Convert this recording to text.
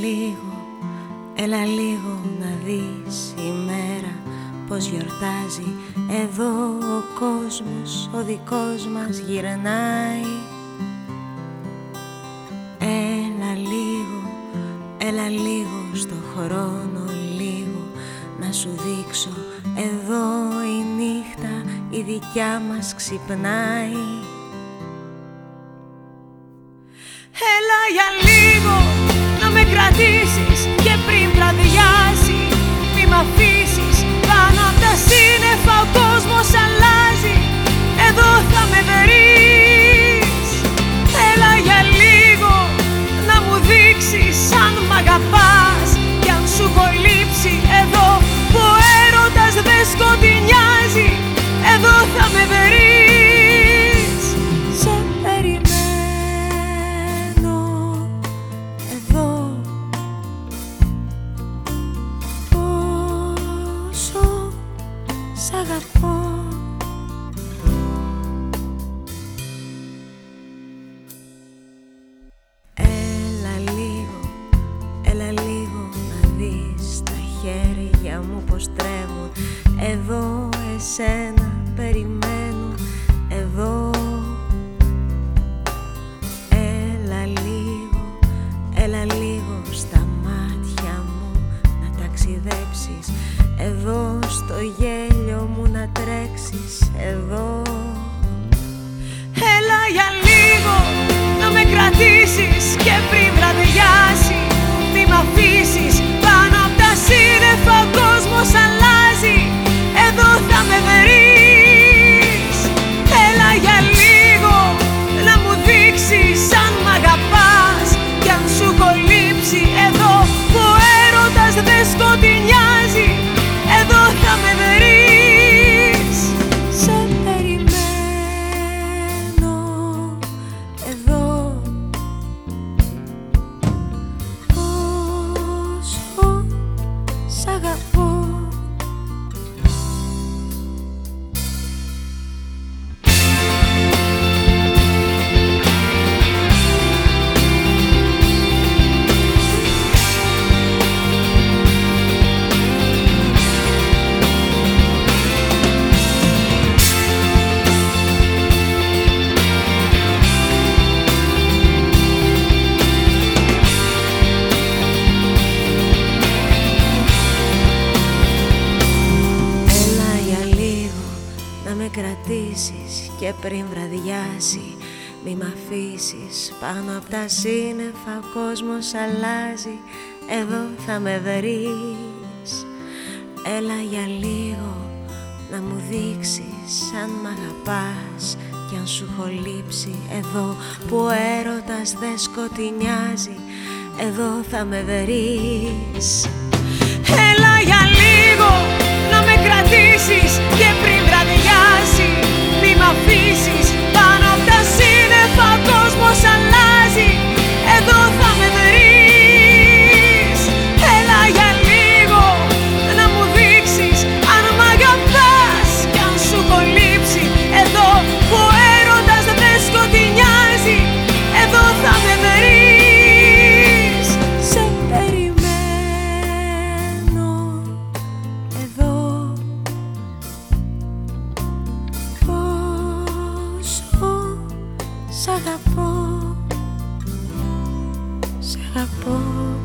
λίγο, έλα λίγο να δεις η μέρα πως γιορτάζει. Εδώ ο κόσμος, ο δικός μας γυρνάει. Έλα λίγο, έλα λίγο στο χρόνο λίγο Να σου δείξω. Εδώ η νύχτα η δικιά μας ξυπνάει. Έλα για λίγο σ' αγαπώ. Έλα λίγο, έλα λίγο να δεις τα χέρια μου πως τρέμουν. Εδώ εσένα faces. Και πριν βραδιάσει. Μη μ' αφήσεις πάνω απ' τα σύννεφα ο κόσμος αλλάζει. Εδώ θα με βρεις. Έλα για λίγο να μου δείξεις αν μ' αγαπάς. Κι αν σου έχω λείψει εδώ που ο έρωτας δεν σκοτεινιάζει εδώ θα με βρεις. Έλα για λίγο αγαπώ